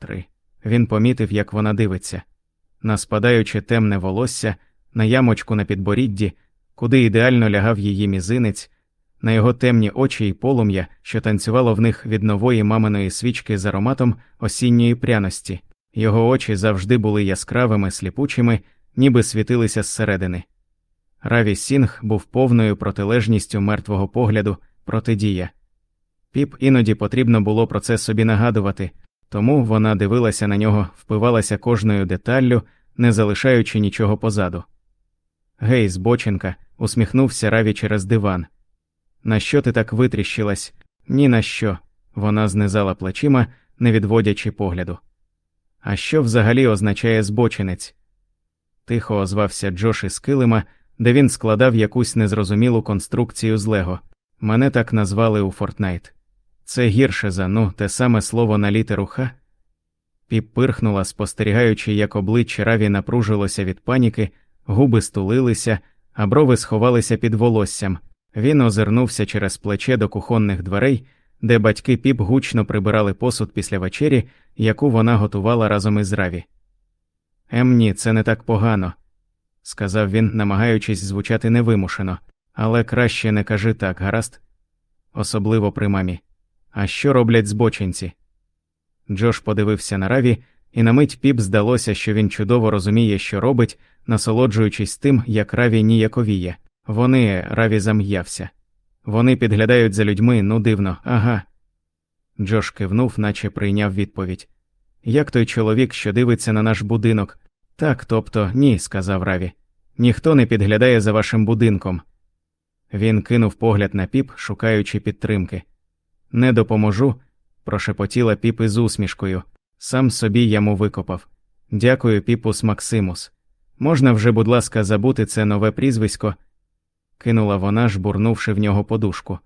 Три. Він помітив, як вона дивиться, на спадаюче темне волосся, на ямочку на підборідді, куди ідеально лягав її мізинець, на його темні очі й полум'я, що танцювало в них від нової маминої свічки з ароматом осінньої пряності. Його очі завжди були яскравими, сліпучими, ніби світилися зсередини. Раві Сінг був повною протилежністю мертвого погляду, протидія. Піп іноді потрібно було про це собі нагадувати, тому вона дивилася на нього, впивалася кожною деталлю, не залишаючи нічого позаду. Гей, збоченка, усміхнувся Раві через диван. На що ти так витріщилась? Ні на що. Вона знизала плечима, не відводячи погляду. А що взагалі означає збочинець? Тихо озвався Джош із килима, де він складав якусь незрозумілу конструкцію з Лего. Мене так назвали у Фортнайт. Це гірше за ну, те саме слово на літеру Х. Піп пирхнула, спостерігаючи, як обличчя Раві напружилося від паніки, губи стулилися, а брови сховалися під волоссям. Він озирнувся через плече до кухонних дверей, де батьки піп гучно прибирали посуд після вечері, яку вона готувала разом із Раві. Ем, ні, це не так погано, сказав він, намагаючись звучати невимушено, але краще не кажи так, гаразд, особливо при мамі. А що роблять збочинці? Джош подивився на Раві, і на мить піп здалося, що він чудово розуміє, що робить, насолоджуючись тим, як Раві ніяковіє. Вони Раві зам'явся. Вони підглядають за людьми, ну дивно, ага. Джош кивнув, наче прийняв відповідь. Як той чоловік, що дивиться на наш будинок? Так, тобто, ні, сказав Раві. Ніхто не підглядає за вашим будинком. Він кинув погляд на піп, шукаючи підтримки. Не допоможу, прошепотіла піп із усмішкою. Сам собі яму викопав. Дякую, піпус Максимус. Можна вже, будь ласка, забути це нове прізвисько, кинула вона, жбурнувши в нього подушку.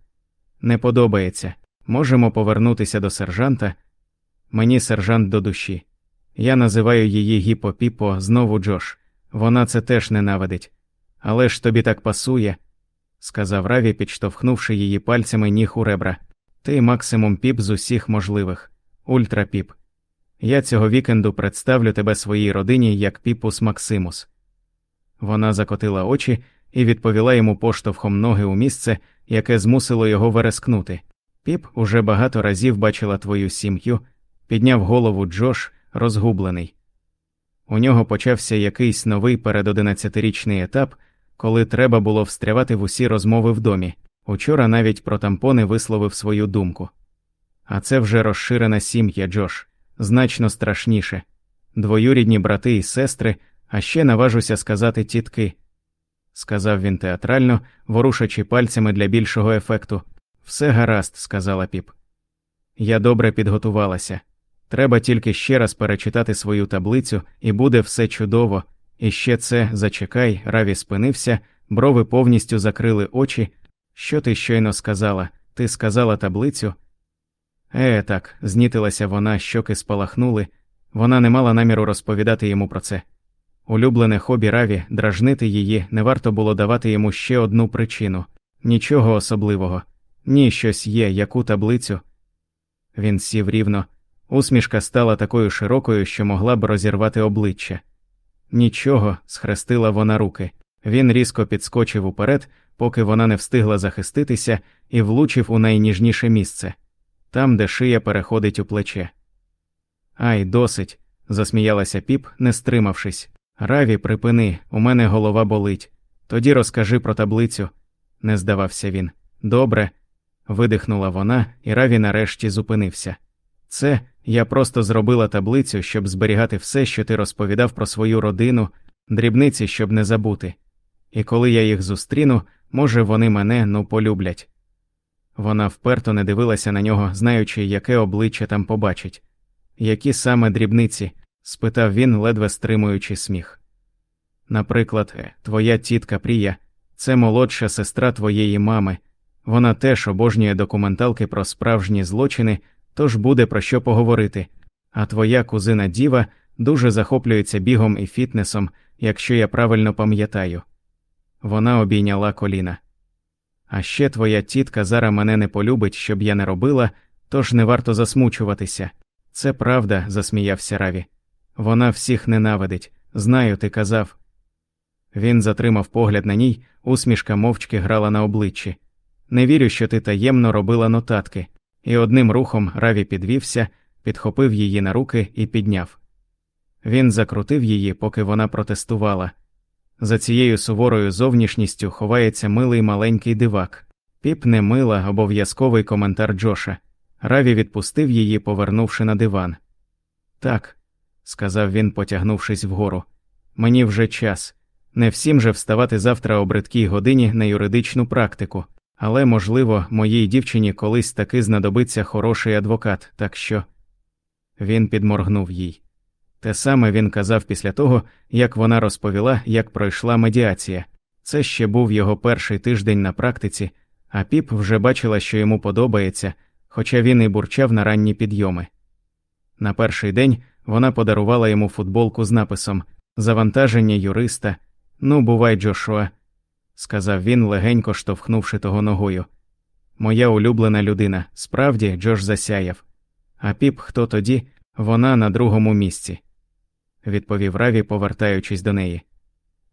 Не подобається. Можемо повернутися до сержанта. Мені сержант до душі. Я називаю її гіпо-піпо знову Джош. Вона це теж ненавидить. Але ж тобі так пасує, сказав Раві, підштовхнувши її пальцями ніг у ребра. Ти максимум піп з усіх можливих, ультра піп. Я цього вікенду представлю тебе своїй родині як піпус Максимус. Вона закотила очі і відповіла йому поштовхом ноги у місце, яке змусило його верескнути. Піп уже багато разів бачила твою сім'ю, підняв голову Джош, розгублений. У нього почався якийсь новий перед одинадцятирічний етап, коли треба було встрявати в усі розмови в домі. Учора навіть про тампони висловив свою думку. А це вже розширена сім'я Джош, значно страшніше двоюрідні брати і сестри, а ще наважуся сказати тітки, сказав він театрально, ворушачи пальцями для більшого ефекту. Все гаразд, сказала піп. Я добре підготувалася. Треба тільки ще раз перечитати свою таблицю, і буде все чудово. І ще це зачекай, Раві спинився, брови повністю закрили очі. Що ти щойно сказала? Ти сказала таблицю? Е, так, знітилася вона, щоки спалахнули. Вона не мала наміру розповідати йому про це. Улюблене хобі Раві, дражнити її, не варто було давати йому ще одну причину нічого особливого. Ні, щось є, яку таблицю. Він сів рівно, усмішка стала такою широкою, що могла б розірвати обличчя. Нічого, схрестила вона руки. Він різко підскочив уперед, поки вона не встигла захиститися, і влучив у найніжніше місце там, де шия переходить у плече. Ай, досить, засміялася піп, не стримавшись. Раві, припини, у мене голова болить. Тоді розкажи про таблицю, не здавався він. Добре. видихнула вона, і Раві нарешті зупинився. Це я просто зробила таблицю, щоб зберігати все, що ти розповідав про свою родину, дрібниці, щоб не забути. І коли я їх зустріну, може, вони мене ну полюблять. Вона вперто не дивилася на нього, знаючи, яке обличчя там побачить. Які саме дрібниці? спитав він, ледве стримуючи сміх. Наприклад, е, твоя тітка Прія, це молодша сестра твоєї мами, вона теж обожнює документалки про справжні злочини, тож буде про що поговорити, а твоя кузина Діва дуже захоплюється бігом і фітнесом, якщо я правильно пам'ятаю. Вона обійняла коліна. А ще твоя тітка зараз мене не полюбить, щоб я не робила, тож не варто засмучуватися. Це правда, засміявся Раві. Вона всіх ненавидить. Знаю, ти казав. Він затримав погляд на ній, усмішка мовчки грала на обличчі. Не вірю, що ти таємно робила нотатки, і одним рухом Раві підвівся, підхопив її на руки і підняв. Він закрутив її, поки вона протестувала. За цією суворою зовнішністю ховається милий маленький дивак. Піп не мила, обов'язковий коментар Джоша. Раві відпустив її, повернувши на диван. Так, сказав він, потягнувшись вгору. Мені вже час. Не всім же вставати завтра о бридкій годині на юридичну практику, але, можливо, моїй дівчині колись таки знадобиться хороший адвокат, так що. Він підморгнув їй. Те саме він казав після того, як вона розповіла, як пройшла медіація. Це ще був його перший тиждень на практиці, а піп вже бачила, що йому подобається, хоча він і бурчав на ранні підйоми. На перший день вона подарувала йому футболку з написом Завантаження юриста. Ну, бувай, Джошуа, сказав він, легенько штовхнувши того ногою. Моя улюблена людина, справді, Джош засяяв. А піп, хто тоді? Вона на другому місці, відповів Раві, повертаючись до неї.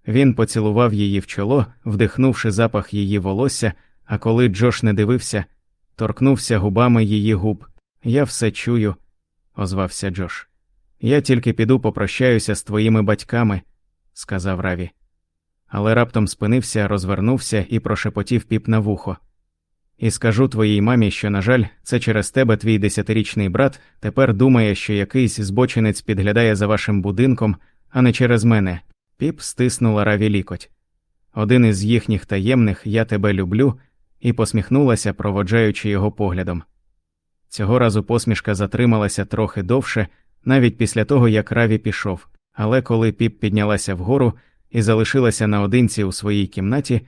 Він поцілував її в чоло, вдихнувши запах її волосся, а коли Джош не дивився, торкнувся губами її губ. Я все чую, озвався Джош. Я тільки піду попрощаюся з твоїми батьками, сказав Раві. Але раптом спинився, розвернувся і прошепотів піп на вухо. І скажу твоїй мамі, що, на жаль, це через тебе твій десятирічний брат тепер думає, що якийсь збочинець підглядає за вашим будинком, а не через мене. Піп стиснула раві лікоть. Один із їхніх таємних Я тебе люблю, і посміхнулася, проводжаючи його поглядом. Цього разу посмішка затрималася трохи довше, навіть після того, як Раві пішов, але коли піп піднялася вгору і залишилася наодинці у своїй кімнаті,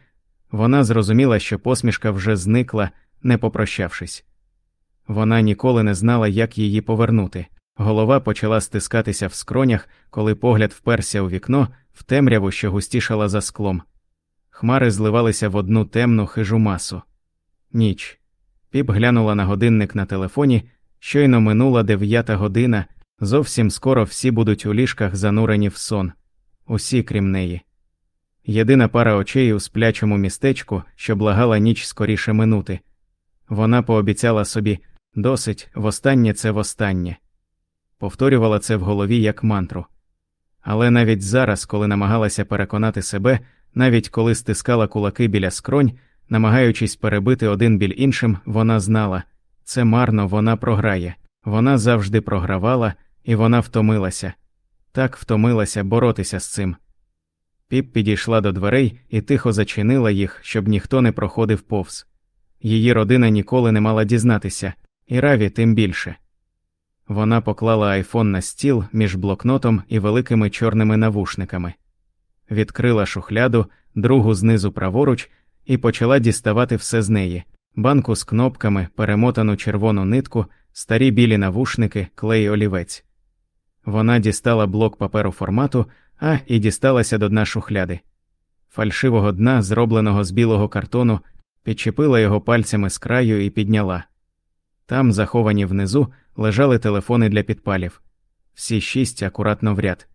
вона зрозуміла, що посмішка вже зникла, не попрощавшись. Вона ніколи не знала, як її повернути. Голова почала стискатися в скронях, коли погляд вперся у вікно, в темряву, що густішала за склом. Хмари зливалися в одну темну хижу масу. Ніч. Піп глянула на годинник на телефоні, щойно минула дев'ята година, зовсім скоро всі будуть у ліжках занурені в сон, усі крім неї. Єдина пара очей у сплячому містечку, що благала ніч скоріше минути. Вона пообіцяла собі досить, востаннє це востаннє. Повторювала це в голові як мантру. Але навіть зараз, коли намагалася переконати себе, навіть коли стискала кулаки біля скронь, намагаючись перебити один біль іншим, вона знала це марно вона програє, вона завжди програвала, і вона втомилася, так втомилася боротися з цим. Піп підійшла до дверей і тихо зачинила їх, щоб ніхто не проходив повз. Її родина ніколи не мала дізнатися, і Раві тим більше. Вона поклала айфон на стіл між блокнотом і великими чорними навушниками, відкрила шухляду, другу знизу праворуч, і почала діставати все з неї банку з кнопками, перемотану червону нитку, старі білі навушники, клей олівець. Вона дістала блок паперу формату, а і дісталася до дна шухляди. Фальшивого дна, зробленого з білого картону, підчепила його пальцями з краю і підняла. Там, заховані внизу, лежали телефони для підпалів, всі шість акуратно в ряд.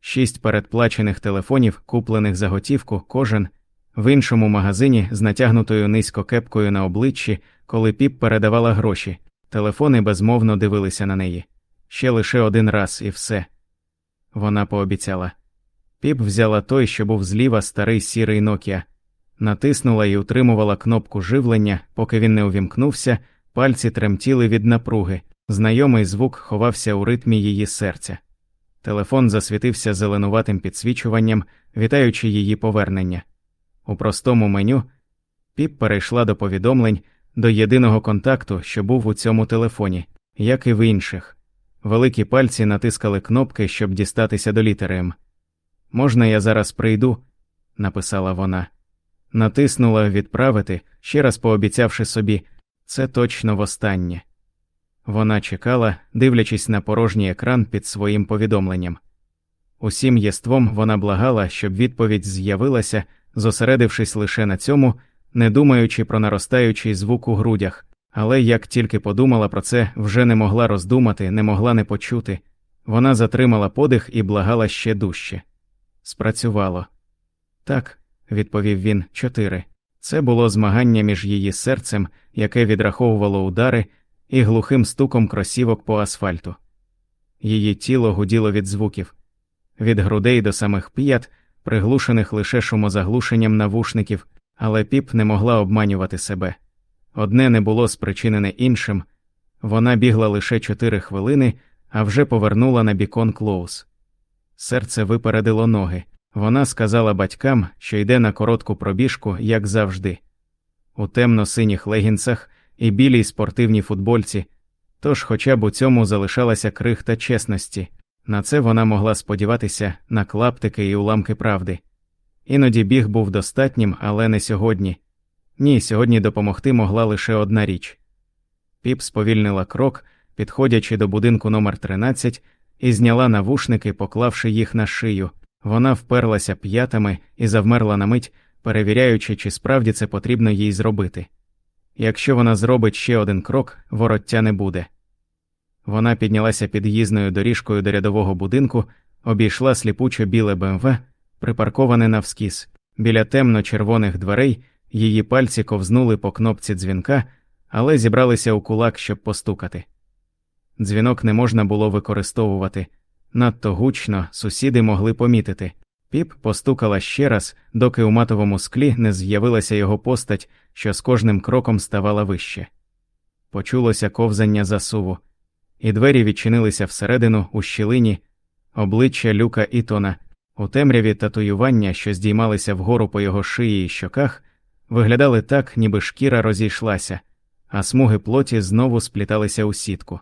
шість передплачених телефонів, куплених за готівку, кожен в іншому магазині з натягнутою низько кепкою на обличчі, коли піп передавала гроші, телефони безмовно дивилися на неї. Ще лише один раз і все. Вона пообіцяла. Піп взяла той, що був зліва старий сірий Nokia, натиснула і утримувала кнопку живлення, поки він не увімкнувся, пальці тремтіли від напруги, знайомий звук ховався у ритмі її серця. Телефон засвітився зеленуватим підсвічуванням, вітаючи її повернення. У простому меню піп перейшла до повідомлень до єдиного контакту, що був у цьому телефоні, як і в інших. Великі пальці натискали кнопки, щоб дістатися до літери М. Можна, я зараз прийду, написала вона. Натиснула відправити, ще раз пообіцявши собі, це точно востаннє. Вона чекала, дивлячись на порожній екран під своїм повідомленням. Усім єством вона благала, щоб відповідь з'явилася, зосередившись лише на цьому, не думаючи про наростаючий звук у грудях, Але як тільки подумала про це, вже не могла роздумати, не могла не почути. Вона затримала подих і благала ще дужче. Спрацювало. Так, відповів він, чотири. Це було змагання між її серцем, яке відраховувало удари, і глухим стуком кросівок по асфальту. Її тіло гуділо від звуків, від грудей до самих п'ят, приглушених лише шумозаглушенням навушників, але піп не могла обманювати себе. Одне не було спричинене іншим вона бігла лише чотири хвилини, а вже повернула на бікон Клоус. Серце випередило ноги. Вона сказала батькам, що йде на коротку пробіжку, як завжди, у темно-синіх легінцах і білій спортивній футбольці, тож хоча б у цьому залишалася крихта чесності, на це вона могла сподіватися на клаптики і уламки правди. Іноді біг був достатнім, але не сьогодні. Ні, сьогодні допомогти могла лише одна річ. Піп сповільнила крок, підходячи до будинку номер 13 і зняла навушники, поклавши їх на шию. Вона вперлася п'ятами і завмерла на мить, перевіряючи, чи справді це потрібно їй зробити. Якщо вона зробить ще один крок, вороття не буде. Вона піднялася під'їзною доріжкою до рядового будинку, обійшла сліпучо біле БМВ, припарковане навскіз. Біля темно-червоних дверей її пальці ковзнули по кнопці дзвінка, але зібралися у кулак, щоб постукати. Дзвінок не можна було використовувати. Надто гучно сусіди могли помітити. Піп постукала ще раз, доки у матовому склі не з'явилася його постать, що з кожним кроком ставала вище. Почулося ковзання засуву, і двері відчинилися всередину у щілині, обличчя люка Ітона, у темряві татуювання, що здіймалися вгору по його шиї і щоках, виглядали так, ніби шкіра розійшлася, а смуги плоті знову спліталися у сітку.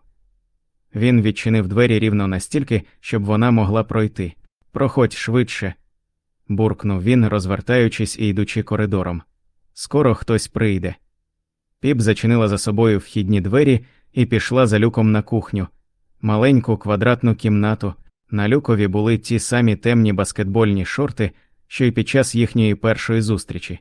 Він відчинив двері рівно настільки, щоб вона могла пройти. Проходь швидше. буркнув він, розвертаючись і йдучи коридором. Скоро хтось прийде. Піп зачинила за собою вхідні двері і пішла за люком на кухню, маленьку квадратну кімнату. На люкові були ті самі темні баскетбольні шорти, що й під час їхньої першої зустрічі.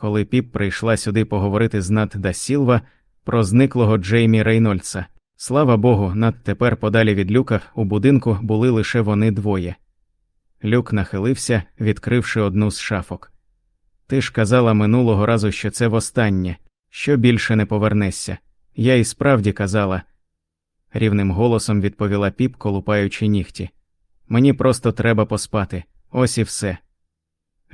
Коли піп прийшла сюди поговорити з Нат да Сілва про зниклого Джеймі Рейнольдса. Слава Богу, надтепер подалі від люка у будинку були лише вони двоє. Люк нахилився, відкривши одну з шафок. Ти ж казала минулого разу, що це востаннє, що більше не повернешся. Я і справді казала, рівним голосом відповіла піп, колупаючи нігті. Мені просто треба поспати. Ось і все.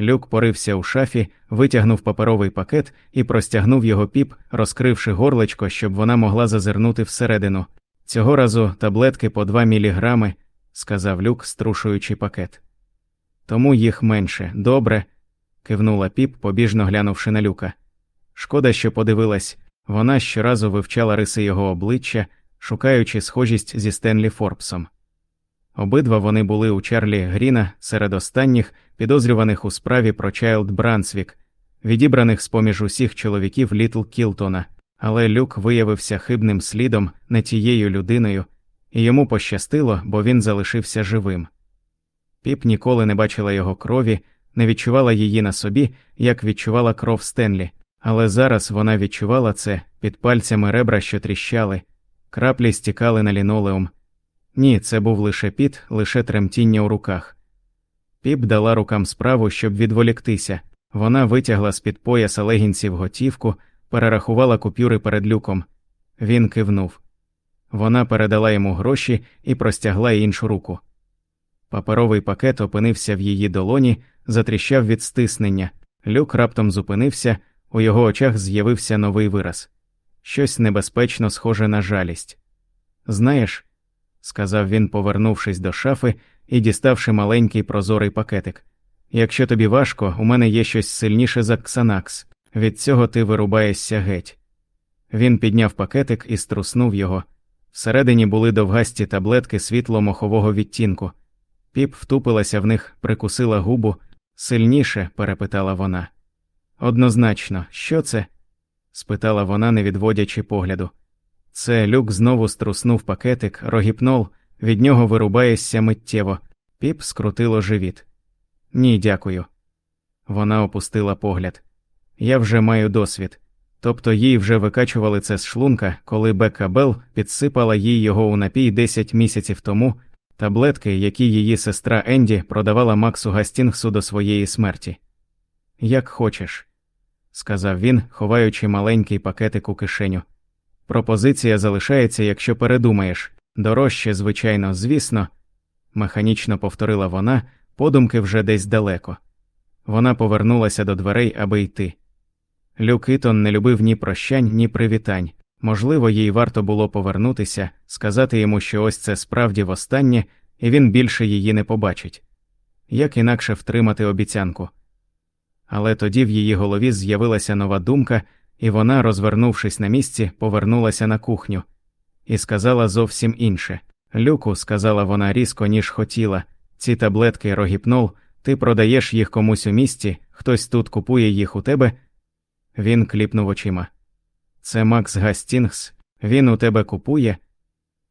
Люк порився у шафі, витягнув паперовий пакет і простягнув його піп, розкривши горлечко, щоб вона могла зазирнути всередину. Цього разу таблетки по два міліграми, сказав люк, струшуючи пакет. Тому їх менше, добре, кивнула піп, побіжно глянувши на люка. Шкода, що подивилась, вона щоразу вивчала риси його обличчя, шукаючи схожість зі Стенлі Форбсом. Обидва вони були у Чарлі Гріна серед останніх, підозрюваних у справі про Чайлд Брансвік, відібраних з поміж усіх чоловіків Літл Кілтона, але Люк виявився хибним слідом не тією людиною, і йому пощастило, бо він залишився живим. Піп ніколи не бачила його крові, не відчувала її на собі, як відчувала кров Стенлі, але зараз вона відчувала це під пальцями ребра, що тріщали, краплі стікали на лінолеум. Ні, це був лише піт, лише тремтіння у руках. Піп дала рукам справу, щоб відволіктися. Вона витягла з під пояса легінців готівку, перерахувала купюри перед люком. Він кивнув. Вона передала йому гроші і простягла іншу руку. Паперовий пакет опинився в її долоні, затріщав від стиснення. Люк раптом зупинився, у його очах з'явився новий вираз щось небезпечно схоже на жалість. Знаєш, сказав він, повернувшись до шафи і діставши маленький прозорий пакетик. Якщо тобі важко, у мене є щось сильніше за ксанакс, від цього ти вирубаєшся геть. Він підняв пакетик і струснув його. Всередині були довгасті таблетки світло мохового відтінку. Піп втупилася в них, прикусила губу. Сильніше? перепитала вона. Однозначно, що це? спитала вона, не відводячи погляду. Це люк знову струснув пакетик, рогіпнол, від нього вирубаєшся миттєво. Піп скрутило живіт. Ні, дякую. Вона опустила погляд. Я вже маю досвід. Тобто їй вже викачували це з шлунка, коли Бекка Белл підсипала їй його у напій 10 місяців тому, таблетки, які її сестра Енді продавала Максу Гастінгсу до своєї смерті. Як хочеш, сказав він, ховаючи маленький пакетик у кишеню. Пропозиція залишається, якщо передумаєш. Дорожче, звичайно, звісно, механічно повторила вона, подумки вже десь далеко. Вона повернулася до дверей, аби йти. Люк Ітон не любив ні прощань, ні привітань. Можливо, їй варто було повернутися, сказати йому, що ось це справді востаннє, і він більше її не побачить. Як інакше втримати обіцянку. Але тоді в її голові з'явилася нова думка, і вона, розвернувшись на місці, повернулася на кухню і сказала зовсім інше. Люку, сказала вона різко, ніж хотіла, ці таблетки рогіпнол, ти продаєш їх комусь у місті, хтось тут купує їх у тебе. Він кліпнув очима. Це Макс Гастінгс, він у тебе купує.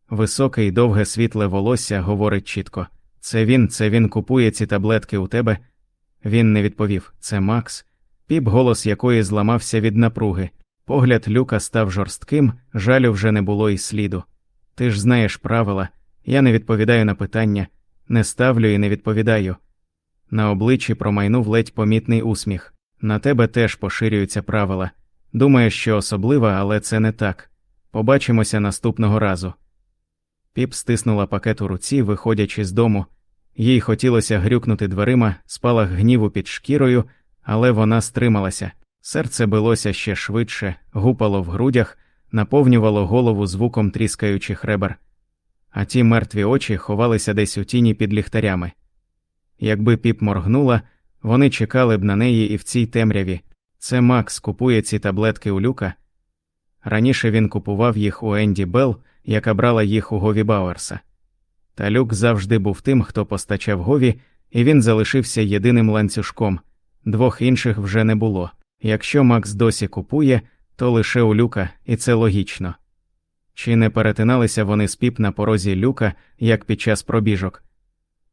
Високе й довге світле волосся говорить чітко це він, це він купує ці таблетки у тебе. Він не відповів це Макс, піп, голос якої зламався від напруги. Погляд люка став жорстким, жалю вже не було і сліду. Ти ж знаєш правила, я не відповідаю на питання, не ставлю і не відповідаю. На обличчі промайнув ледь помітний усміх. На тебе теж поширюються правила. Думаєш, що особлива, але це не так. Побачимося наступного разу. Піп стиснула пакет у руці, виходячи з дому. Їй хотілося грюкнути дверима, спалах гніву під шкірою, але вона стрималася. Серце билося ще швидше, гупало в грудях, наповнювало голову звуком тріскаючих ребер, а ті мертві очі ховалися десь у тіні під ліхтарями. Якби піп моргнула, вони чекали б на неї і в цій темряві. Це Макс купує ці таблетки у люка. Раніше він купував їх у Енді Белл, яка брала їх у Гові Бауерса. Та люк завжди був тим, хто постачав Гові, і він залишився єдиним ланцюжком, двох інших вже не було. Якщо Макс досі купує, то лише у люка, і це логічно. Чи не перетиналися вони з піп на порозі люка, як під час пробіжок?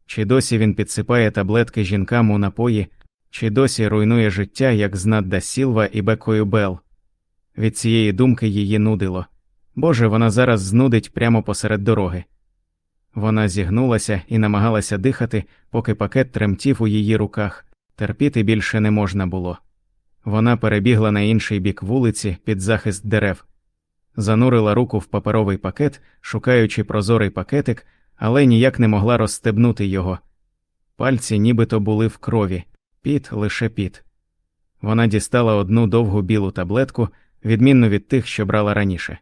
Чи досі він підсипає таблетки жінкам у напої, чи досі руйнує життя, як знадда Сілва і Бекою Бел? Від цієї думки її нудило. Боже, вона зараз знудить прямо посеред дороги. Вона зігнулася і намагалася дихати, поки пакет тремтів у її руках, терпіти більше не можна було. Вона перебігла на інший бік вулиці під захист дерев, занурила руку в паперовий пакет, шукаючи прозорий пакетик, але ніяк не могла розстебнути його. Пальці нібито були в крові, піт лише піт. Вона дістала одну довгу білу таблетку, відмінну від тих, що брала раніше.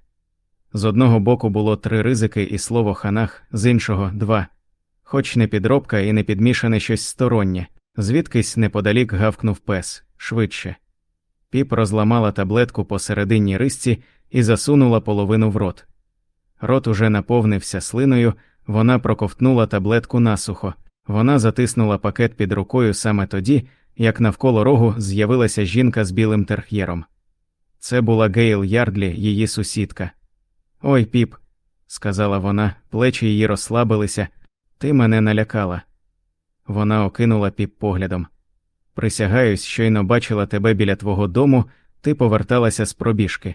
З одного боку було три ризики і слово ханах, з іншого два, хоч не підробка і не підмішане щось стороннє, звідкись неподалік гавкнув пес швидше. Піп розламала таблетку посередині рисці і засунула половину в рот. Рот уже наповнився слиною, вона проковтнула таблетку насухо, вона затиснула пакет під рукою саме тоді, як навколо рогу з'явилася жінка з білим терх'єром. Це була Гейл Ярдлі, її сусідка. Ой, піп, сказала вона, плечі її розслабилися, ти мене налякала. Вона окинула піп поглядом. Присягаюсь, щойно бачила тебе біля твого дому, ти поверталася з пробіжки.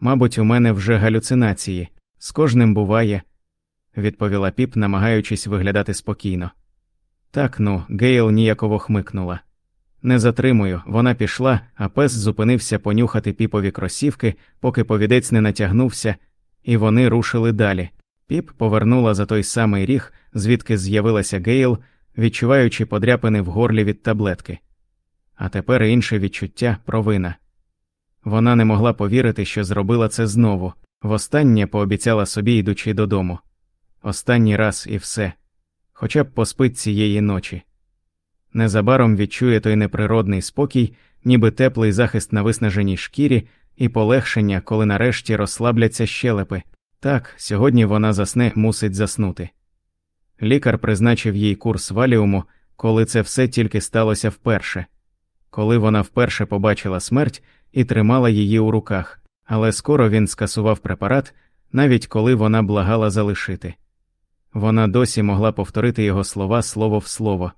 Мабуть, у мене вже галюцинації, з кожним буває, відповіла піп, намагаючись виглядати спокійно. Так ну, Гейл ніяково хмикнула. Не затримую, вона пішла, а пес зупинився понюхати піпові кросівки, поки повідець не натягнувся, і вони рушили далі. Піп повернула за той самий ріг, звідки з'явилася Гейл, відчуваючи подряпини в горлі від таблетки а тепер інше відчуття провина. Вона не могла повірити, що зробила це знову, востаннє пообіцяла собі, йдучи додому. Останній раз і все, хоча б поспить цієї ночі. Незабаром відчує той неприродний спокій, ніби теплий захист на виснаженій шкірі і полегшення, коли нарешті розслабляться щелепи. Так, сьогодні вона засне мусить заснути. Лікар призначив їй курс валіуму, коли це все тільки сталося вперше коли вона вперше побачила смерть і тримала її у руках, але скоро він скасував препарат, навіть коли вона благала залишити. Вона досі могла повторити його слова слово в слово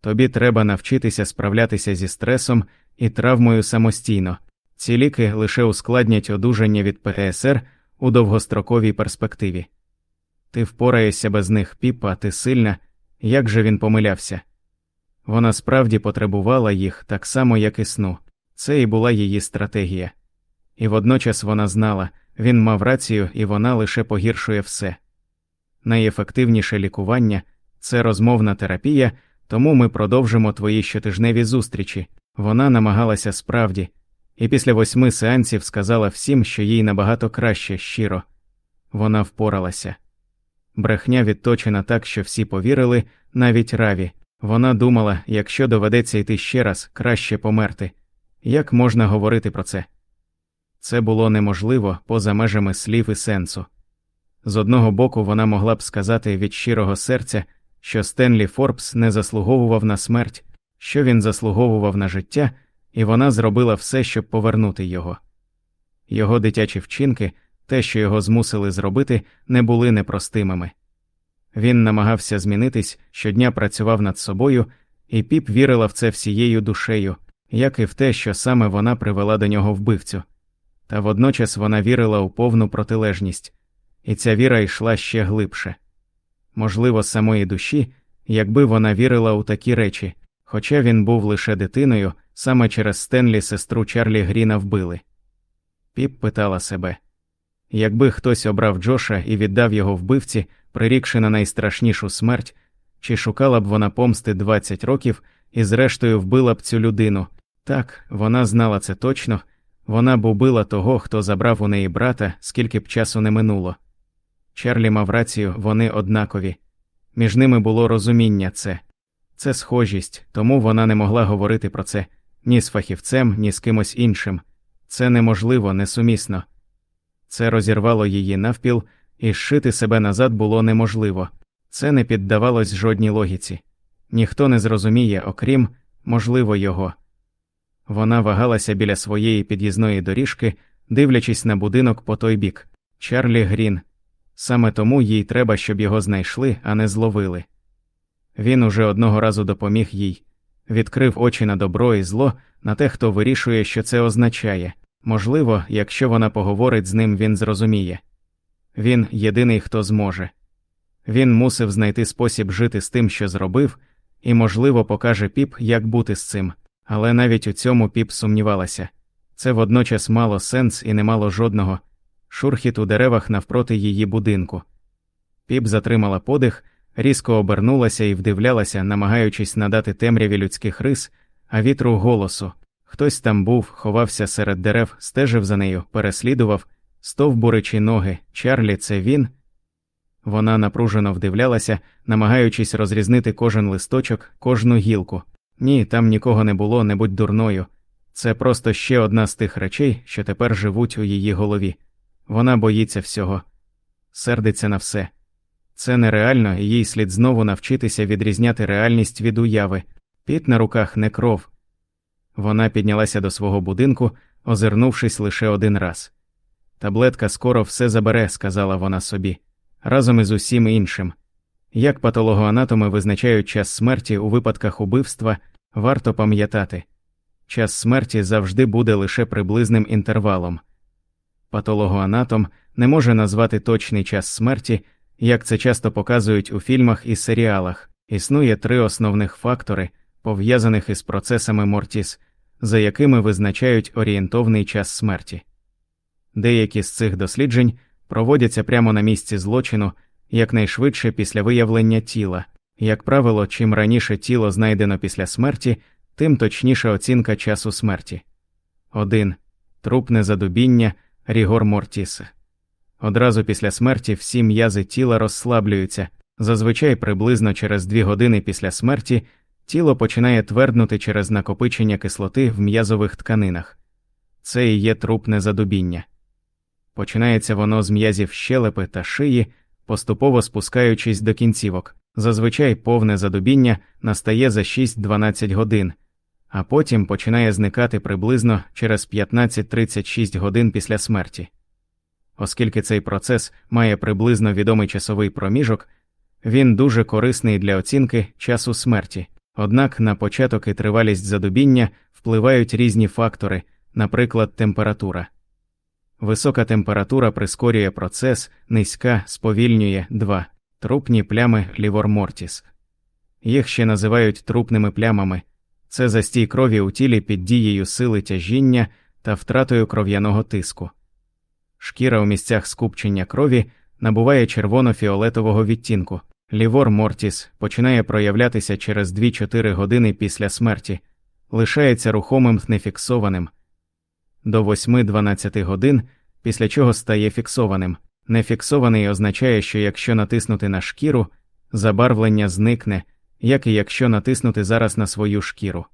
Тобі треба навчитися справлятися зі стресом і травмою самостійно. Ці ліки лише ускладнять одужання від ПТСР у довгостроковій перспективі. Ти впораєшся без них, піпа, ти сильна, як же він помилявся. Вона справді потребувала їх так само, як і сну, це і була її стратегія. І водночас вона знала, він мав рацію, і вона лише погіршує все. Найефективніше лікування це розмовна терапія, тому ми продовжимо твої щотижневі зустрічі. Вона намагалася справді, і після восьми сеансів сказала всім, що їй набагато краще щиро. Вона впоралася. Брехня відточена так, що всі повірили, навіть раві. Вона думала, якщо доведеться йти ще раз, краще померти. Як можна говорити про це? Це було неможливо поза межами слів і сенсу. З одного боку, вона могла б сказати від щирого серця, що Стенлі Форбс не заслуговував на смерть, що він заслуговував на життя, і вона зробила все, щоб повернути його. Його дитячі вчинки, те, що його змусили зробити, не були непростимими. Він намагався змінитись, щодня працював над собою, і піп вірила в це всією душею, як і в те, що саме вона привела до нього вбивцю. Та водночас вона вірила у повну протилежність, і ця віра йшла ще глибше. Можливо, самої душі, якби вона вірила у такі речі, хоча він був лише дитиною, саме через Стенлі сестру Чарлі Гріна вбили. Піп питала себе якби хтось обрав Джоша і віддав його вбивці, прирікши на найстрашнішу смерть, чи шукала б вона помсти 20 років і, зрештою, вбила б цю людину. Так, вона знала це точно, вона б убила того, хто забрав у неї брата, скільки б часу не минуло. Чарлі мав рацію, вони однакові. Між ними було розуміння це, це схожість, тому вона не могла говорити про це ні з фахівцем, ні з кимось іншим. Це неможливо, несумісно. Це розірвало її навпіл, і зшити себе назад було неможливо. Це не піддавалось жодній логіці. Ніхто не зрозуміє, окрім, можливо, його. Вона вагалася біля своєї під'їзної доріжки, дивлячись на будинок по той бік Чарлі Грін. Саме тому їй треба, щоб його знайшли, а не зловили. Він уже одного разу допоміг їй, відкрив очі на добро і зло, на те, хто вирішує, що це означає. Можливо, якщо вона поговорить з ним, він зрозуміє. Він єдиний, хто зможе. Він мусив знайти спосіб жити з тим, що зробив, і, можливо, покаже піп, як бути з цим, але навіть у цьому піп сумнівалася це водночас мало сенс і не мало жодного шурхіт у деревах навпроти її будинку. Піп затримала подих, різко обернулася і вдивлялася, намагаючись надати темряві людських рис, а вітру голосу. Хтось там був, ховався серед дерев, стежив за нею, переслідував, стовбуричі ноги, Чарлі, це він. Вона напружено вдивлялася, намагаючись розрізнити кожен листочок, кожну гілку. Ні, там нікого не було, не будь дурною. Це просто ще одна з тих речей, що тепер живуть у її голові. Вона боїться всього, сердиться на все. Це нереально, і їй слід знову навчитися відрізняти реальність від уяви. Піт на руках не кров. Вона піднялася до свого будинку, озирнувшись лише один раз. Таблетка скоро все забере, сказала вона собі, разом із усім іншим. Як патологоанатоми визначають час смерті у випадках убивства, варто пам'ятати час смерті завжди буде лише приблизним інтервалом. Патологоанатом не може назвати точний час смерті, як це часто показують у фільмах і серіалах. Існує три основних фактори, пов'язаних із процесами Мортіс, за якими визначають орієнтовний час смерті. Деякі з цих досліджень проводяться прямо на місці злочину якнайшвидше після виявлення тіла. Як правило, чим раніше тіло знайдено після смерті, тим точніша оцінка часу смерті. 1. трупне задубіння рігор мортіс. Одразу після смерті всі м'язи тіла розслаблюються, зазвичай приблизно через 2 години після смерті тіло починає тверднути через накопичення кислоти в м'язових тканинах. Це і є трупне задубіння. Починається воно з м'язів щелепи та шиї, поступово спускаючись до кінцівок. Зазвичай повне задубіння настає за 6-12 годин, а потім починає зникати приблизно через 15-36 годин після смерті. Оскільки цей процес має приблизно відомий часовий проміжок, він дуже корисний для оцінки часу смерті. Однак на початок і тривалість задубіння впливають різні фактори, наприклад, температура. Висока температура прискорює процес, низька сповільнює 2. Трупні плями лівормортіс. Їх ще називають трупними плямами це застій крові у тілі під дією сили тяжіння та втратою кров'яного тиску. Шкіра у місцях скупчення крові набуває червоно-фіолетового відтінку. Лівор мортіс починає проявлятися через 2-4 години після смерті, лишається рухомим нефіксованим до 8-12 годин, після чого стає фіксованим. Нефіксований означає, що якщо натиснути на шкіру, забарвлення зникне, як і якщо натиснути зараз на свою шкіру.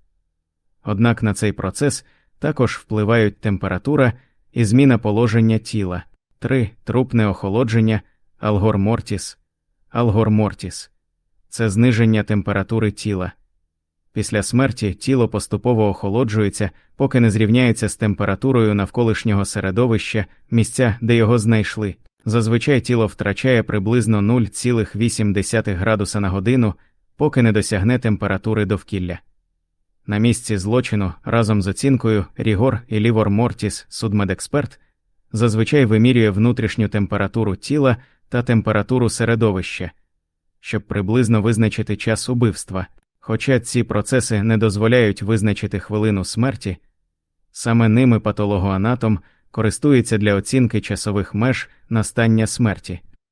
Однак на цей процес також впливають температура і зміна положення тіла, 3. трупне охолодження, алгормортіс, алгормортіс це зниження температури тіла. Після смерті тіло поступово охолоджується, поки не зрівняється з температурою навколишнього середовища, місця, де його знайшли. Зазвичай тіло втрачає приблизно 0,8 градуса на годину, поки не досягне температури довкілля. На місці злочину разом з оцінкою Рігор і Лівор Мортіс, судмедексперт, зазвичай вимірює внутрішню температуру тіла та температуру середовища, щоб приблизно визначити час убивства. Хоча ці процеси не дозволяють визначити хвилину смерті, саме ними патологоанатом користується для оцінки часових меж настання смерті.